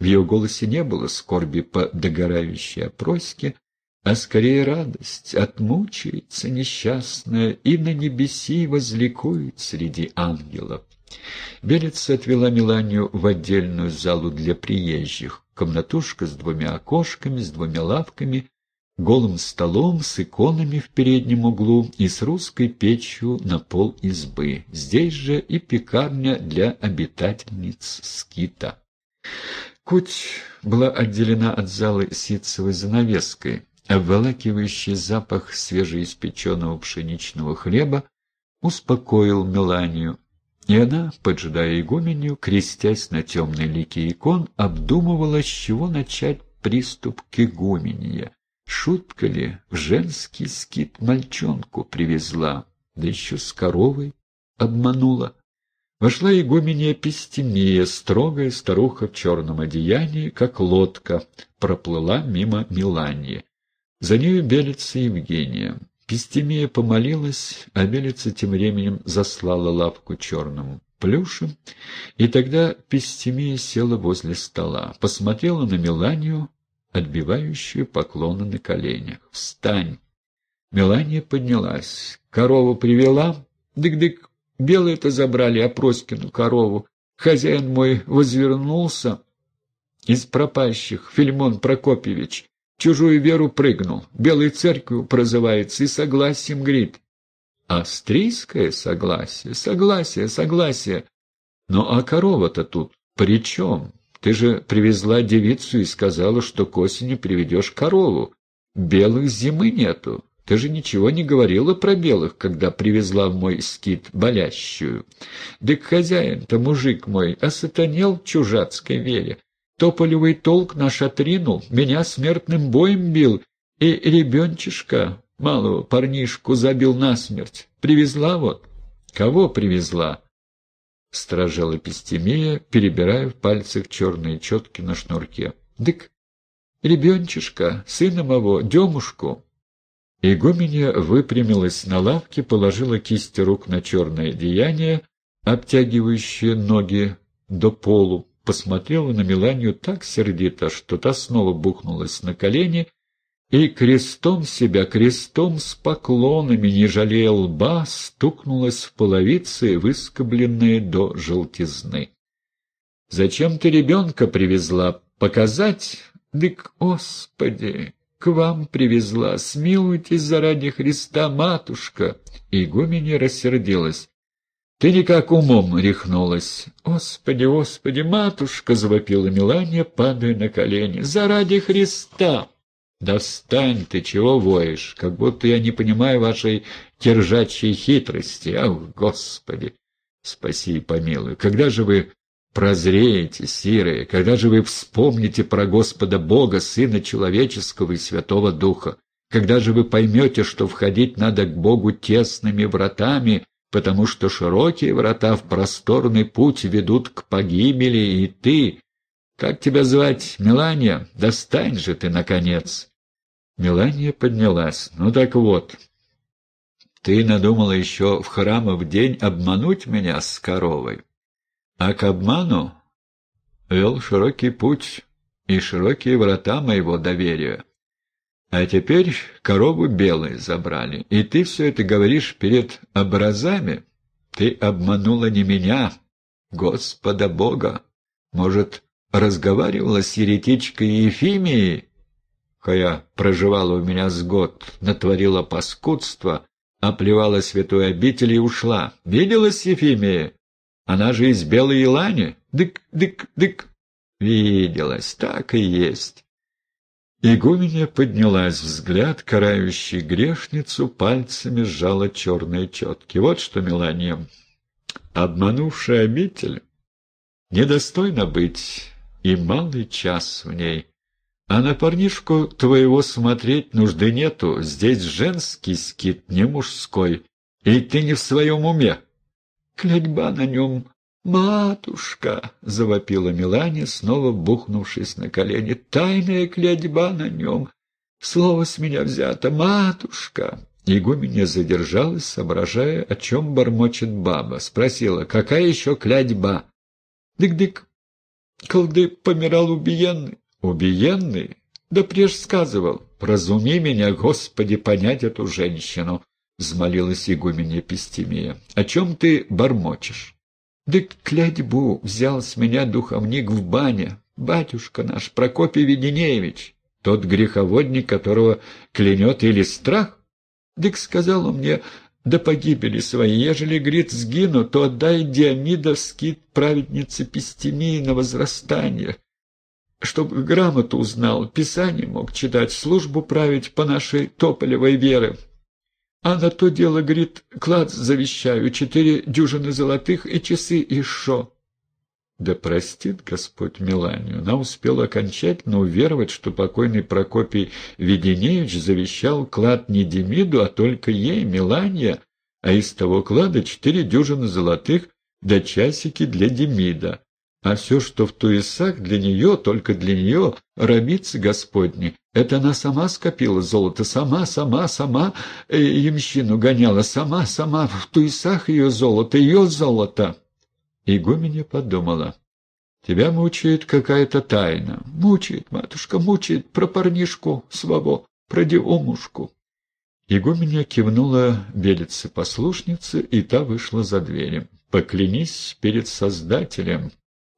В ее голосе не было скорби по догорающей опроске, а скорее радость, отмучается несчастная и на небеси возликует среди ангелов. Белица отвела Миланию в отдельную залу для приезжих, комнатушка с двумя окошками, с двумя лавками, голым столом с иконами в переднем углу и с русской печью на пол избы. Здесь же и пекарня для обитательниц скита. Куть была отделена от залы ситцевой занавеской, обволакивающий запах свежеиспеченного пшеничного хлеба успокоил Меланию, и она, поджидая игуменью, крестясь на темной лике икон, обдумывала, с чего начать приступ к игуменье. Шутка ли, в женский скит мальчонку привезла, да еще с коровой обманула. Вошла игуменья Пестемия, строгая старуха в черном одеянии, как лодка, проплыла мимо Милании. За нею белится Евгения. Пестемия помолилась, а белица тем временем заслала лавку черным плюшем, и тогда Пестемия села возле стола, посмотрела на Меланию, отбивающую поклоны на коленях. «Встань!» Мелания поднялась. «Корову привела?» «Дык-дык, белые-то забрали Опроскину корову. Хозяин мой возвернулся из пропащих, Фильмон Прокопьевич чужую веру прыгнул, белой церковью прозывается и согласием говорит. Австрийское согласие, согласие, согласие. Ну а корова-то тут при чем? Ты же привезла девицу и сказала, что к осени приведешь корову. Белых зимы нету. Ты же ничего не говорила про белых, когда привезла в мой скит болящую. Дык хозяин-то, мужик мой, осатанел чужацкой вере. Тополевый толк наш отринул, меня смертным боем бил, и ребенчишка, малого парнишку, забил насмерть. Привезла вот. Кого привезла? Стражала Пестемия, перебирая в пальцах черные четки на шнурке. Дык, ребенчишка, сына моего, Демушку. Игуменья выпрямилась на лавке, положила кисти рук на черное деяние, обтягивающее ноги до полу, посмотрела на Меланию так сердито, что та снова бухнулась на колени и крестом себя, крестом с поклонами, не жалея лба, стукнулась в половицы, выскобленные до желтизны. «Зачем ты ребенка привезла? Показать? Дык, Господи!» К вам привезла. Смилуйтесь заради Христа, матушка!» Игуменя рассердилась. Ты никак умом рехнулась. Господи, Господи, матушка, завопила Милания, падая на колени. Заради Христа! Достань ты, чего воешь, как будто я не понимаю вашей киржачьей хитрости. Ах, Господи! Спаси и помилуй. Когда же вы прозреете, сирые, когда же вы вспомните про Господа Бога, Сына Человеческого и Святого Духа? Когда же вы поймете, что входить надо к Богу тесными вратами, потому что широкие врата в просторный путь ведут к погибели, и ты... Как тебя звать, Мелания? Достань же ты, наконец!» Мелания поднялась. «Ну так вот, ты надумала еще в храмов день обмануть меня с коровой, а к обману вел широкий путь и широкие врата моего доверия. А теперь корову белые забрали, и ты все это говоришь перед образами? Ты обманула не меня, Господа Бога. Может, разговаривала с еретичкой Ефимией, какая проживала у меня с год, натворила паскудство, оплевала святой обитель и ушла. Виделась Ефимия? Она же из Белой Елани. Дык, дык, дык. Виделась, так и есть. Игуменья поднялась, взгляд, карающий грешницу, пальцами сжала черные четки. Вот что, Мелания, обманувшая обитель, недостойно быть, и малый час в ней. А на парнишку твоего смотреть нужды нету, здесь женский скит, не мужской, и ты не в своем уме. Клятьба на нем «Матушка!» — завопила Мелания, снова бухнувшись на колени. «Тайная клятьба на нем! Слово с меня взято! Матушка!» Игуменя задержалась, соображая, о чем бормочет баба. Спросила, какая еще клятьба? «Дык-дык!» колды помирал убиенный. Убиенный? Да преж сказывал. Разуми меня, Господи, понять эту женщину, — взмолилась игуменя Пестемия. О чем ты бормочешь? Да клятьбу взял с меня духовник в бане, батюшка наш Прокопий Веденеевич, тот греховодник, которого клянет или страх. Дык сказал он мне, до погибели своей. Ежели, говорит, сгину, то отдай Диамида скид праведнице Пестемии на возрастание, чтобы грамоту узнал, писание мог читать, службу править по нашей тополевой вере. А на то дело, говорит, клад завещаю, четыре дюжины золотых и часы шо. Да простит Господь Миланию. Она успела окончательно уверовать, что покойный Прокопий Веденеевич завещал клад не Демиду, а только ей, Милания, а из того клада четыре дюжины золотых да часики для Демида. А все, что в туесах, для нее, только для нее, рабицы Господни, это она сама скопила золото, сама, сама, сама э, ямщину гоняла, сама, сама, в туесах ее золото, ее золото. Игуменя подумала. «Тебя мучает какая-то тайна. Мучает, матушка, мучает про парнишку своего, про девомушку». Игуменя кивнула белице-послушнице, и та вышла за дверью. «Поклянись перед Создателем,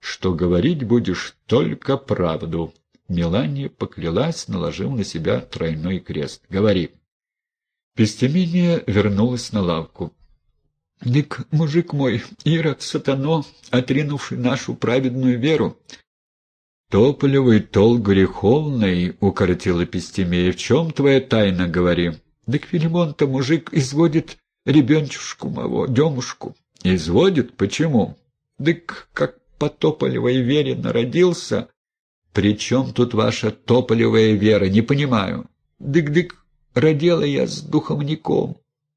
что говорить будешь только правду». Мелания поклялась, наложив на себя тройной крест. «Говори». Пестеминия вернулась на лавку. Дык, мужик мой, Ирод, сатано, отринувший нашу праведную веру. Тополевый тол греховный, — укоротила Пестемея, — в чем твоя тайна, говори? Дык Филимон-то мужик изводит ребенчушку моего, демушку. Изводит? Почему? Дык, как по тополевой вере народился. При чем тут ваша тополевая вера, не понимаю. Дык-дык, родила я с духовником.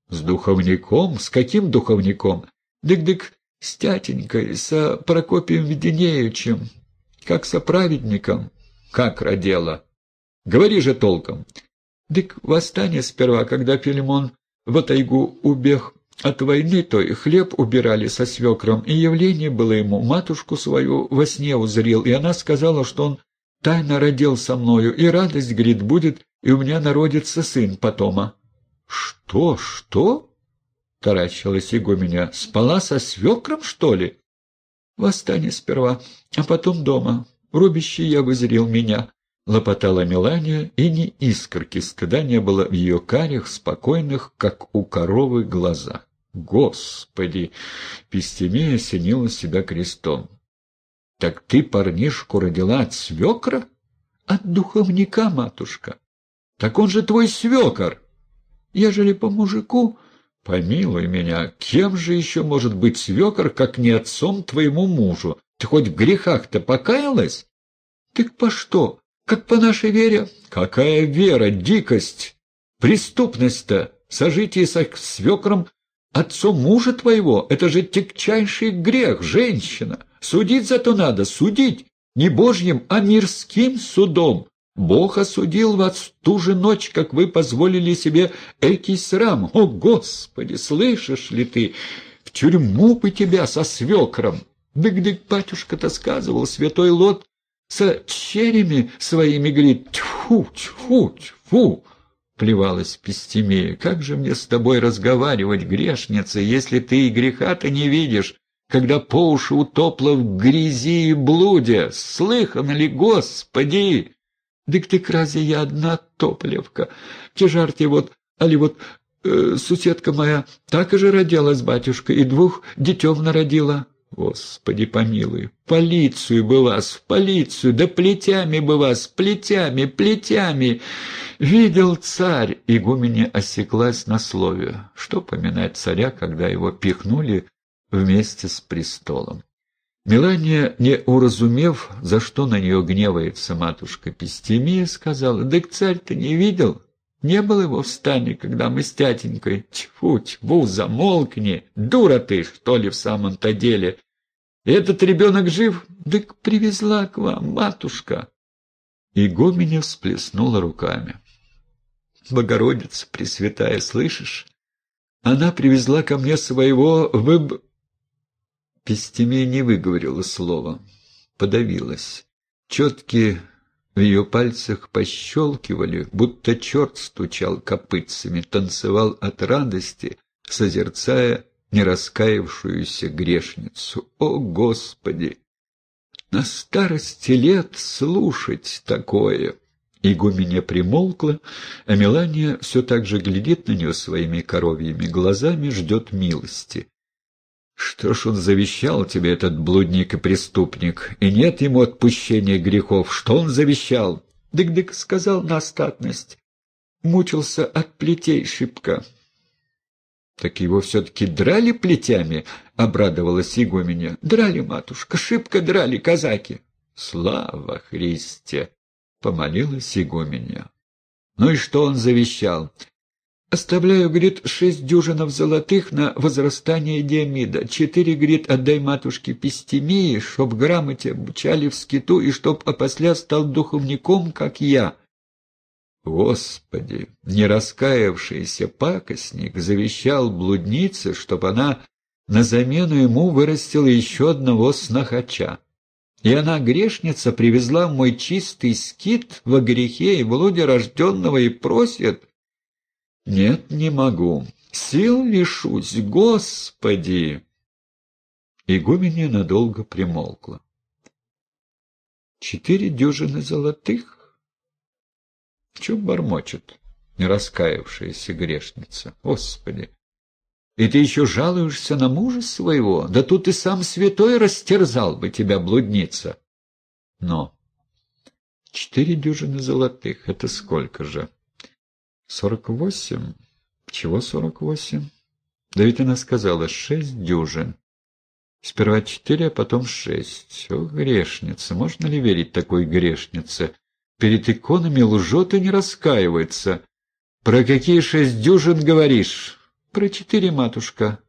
С духовником? С каким духовником? Дык-дык, с тятенькой, с Прокопием Веденеевичем, как со праведником. Как родила? Говори же толком. Дык восстание сперва, когда Филимон в тайгу убег от войны, то и хлеб убирали со свекром, и явление было ему, матушку свою во сне узрел, и она сказала, что он тайно родил со мною, и радость, говорит, будет, и у меня народится сын потома. «Что, что?» — таращилась игуменя. «Спала со свекром, что ли?» «Восстание сперва, а потом дома. Рубище я вызрел меня». Лопотала Мелания, и ни искорки стыда не было в ее карих, спокойных, как у коровы, глазах. «Господи!» — Пестемия осенила себя крестом. «Так ты парнишку родила от свекра?» «От духовника, матушка». «Так он же твой свекор!» Ежели по мужику, помилуй меня, кем же еще может быть свекор, как не отцом твоему мужу? Ты хоть в грехах-то покаялась? Так по что? Как по нашей вере? Какая вера, дикость, преступность-то, сожитие со свекром отцом мужа твоего, это же тягчайший грех, женщина. Судить зато надо, судить, не божьим, а мирским судом. Бог осудил вас ту же ночь, как вы позволили себе экий срам. О, Господи, слышишь ли ты? В тюрьму бы тебя со свекром. Дык-дык, батюшка-то сказывал, святой Лот со черями своими говорит, тьфу, тьфу, тьфу. Плевалась Пестемея. Как же мне с тобой разговаривать, грешница, если ты и греха-то не видишь, когда по уши утопла в грязи и блуде? Слыхано ли, Господи? Дык ты кразе я одна тополевка. Тяжарте вот, али вот э, суседка моя так же родилась, батюшка, и двух детем народила. Господи помилуй, полицию бы вас, в полицию, да плетями бы вас, плетями, плетями. Видел царь, игуменя осеклась на слове. Что поминать царя, когда его пихнули вместе с престолом? Мелания, не уразумев, за что на нее гневается матушка Пестемия, сказала, «Так царь-то не видел? Не было его в стане, когда мы с тятенькой. Тьфу, тьфу, замолкни! Дура ты, что ли, в самом-то деле? Этот ребенок жив? Так привезла к вам матушка!» Игуменя всплеснула руками. «Богородица Пресвятая, слышишь? Она привезла ко мне своего выб...» Пестемей не выговорила слова. подавилась. Четкие в ее пальцах пощелкивали, будто черт стучал копытцами, танцевал от радости, созерцая нераскаявшуюся грешницу. О, Господи! На старости лет слушать такое! Игуменя примолкла, а Мелания все так же глядит на нее своими коровьими глазами, ждет милости. Что ж он завещал тебе, этот блудник и преступник, и нет ему отпущения грехов? Что он завещал? Дык-дык сказал на остатность. Мучился от плетей шибко. Так его все-таки драли плетями? — обрадовалась игуменя. — Драли, матушка, шибко драли казаки. — Слава Христе! — помолилась игуменя. Ну и что он завещал? Оставляю, говорит, шесть дюжинов золотых на возрастание Диамида. Четыре, говорит, отдай матушке Пестемии, чтоб грамоте обучали в скиту и чтоб опосля стал духовником, как я. Господи, не раскаявшийся пакостник завещал блуднице, чтоб она на замену ему вырастила еще одного снохача. И она, грешница, привезла мой чистый скит во грехе и блуде рожденного и просит, «Нет, не могу. Сил лишусь, Господи!» Игуменя надолго примолкла. «Четыре дюжины золотых?» Чё бормочет раскаявшаяся грешница? Господи! И ты еще жалуешься на мужа своего? Да тут и сам святой растерзал бы тебя, блудница. Но четыре дюжины золотых — это сколько же? «Сорок восемь? Чего сорок восемь?» «Да ведь она сказала, шесть дюжин. Сперва четыре, а потом шесть. О, грешница! Можно ли верить такой грешнице? Перед иконами лжет и не раскаивается. Про какие шесть дюжин говоришь?» «Про четыре, матушка.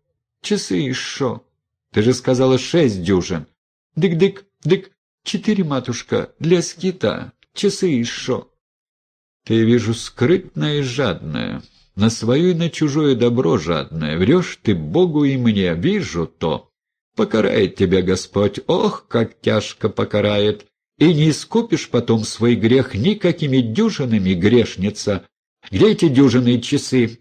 Часы и шо. Ты же сказала шесть дюжин. Дык-дык, дык, четыре, матушка, для скита. Часы и шо». Ты, вижу, скрытная и жадная, на свое и на чужое добро жадная. Врешь ты Богу и мне, вижу то. Покарает тебя Господь, ох, как тяжко покарает. И не искупишь потом свой грех никакими дюжинами, грешница. Где эти дюжины часы?